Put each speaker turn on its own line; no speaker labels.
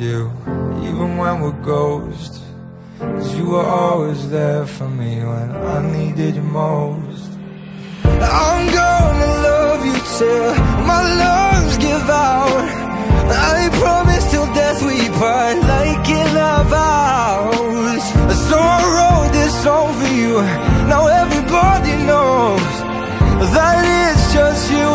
you Even when we're ghosts. Cause you were always there for me when I needed you most. I'm gonna love you till my lungs give out. I promise till death we part like in our vows. So I wrote this song for you Now everybody knows That it's just you